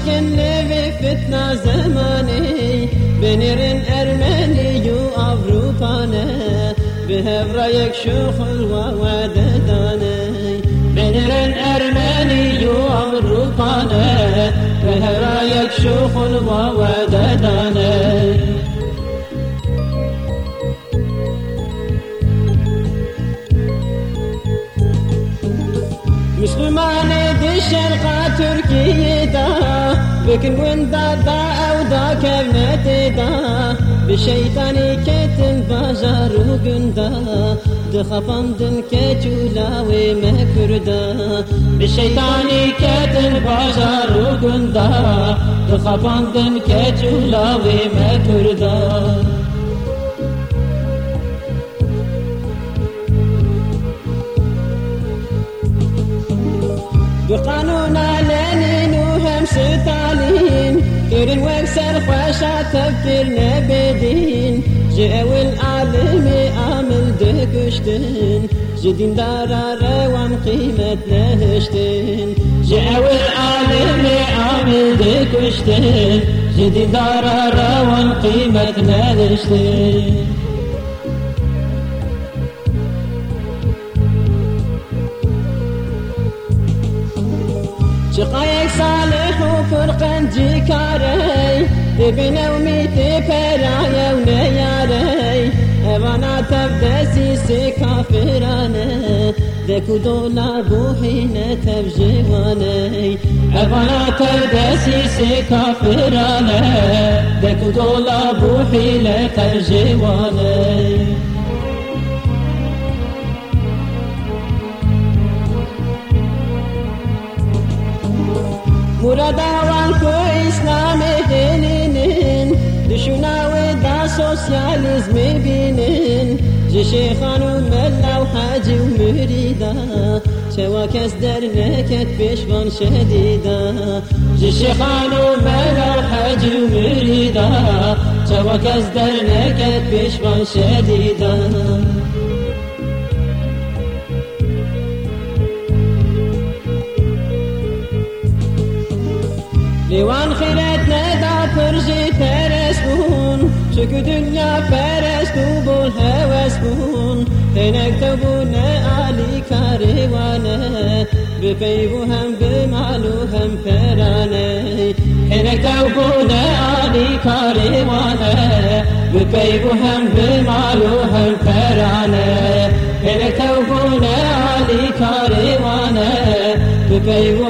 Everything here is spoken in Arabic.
كل فتنة زماني بنيرن أرمني وأوروبانا بهبرايك شوخل وودداني بنيرن أرمني وأوروبانا بهبرايك شوخل وودداني مسلمان دي شرقة تركيا دا بكن وين دا دا او دا كبنت دا بشيطاني كتن بازار وقندا دخفان دن كتولا ومكردا بشيطاني كتن بازار وقندا دخفان دن كتولا ومكردا بقانون لينين وهم ستالين كيرن وكسر خوشا تفكير نبدين. جاو العالم عامل دكشتن جدين دارا روان قيمة نهشتن جاو العالم عامل دكشتن جدين دارا روان قيمة نهشتن شقايك صالح وفرقان جيكاري تبنى وميتي فرايا ونياري اوانا تبدسي سي كافرانا ذاكو دولا بوحينا تبجيواني اوانا تبدسي سي كافرانا ذاكو دولا بوحينا تبجيواني مرادوان کو اسلام دینین دشناوی دا سوسیالیزم بینین جشیخان و ملا و حاجی و مریدا شوا کس در نکت پیشوان شدیدا جشیخان و ملا و حاجی و مریدا شوا کس در نکت پیشوان شدیدا Livan xiretne da pırjı peres bun Çünkü dünya peres tu bul heves bun Tenekte bu ne ali karivane Bipeyvu hem bimalu hem perane Tenekte bu ne ali karivane Bipeyvu hem bimalu hem perane Tenekte bu ne ali karivane Bipeyvu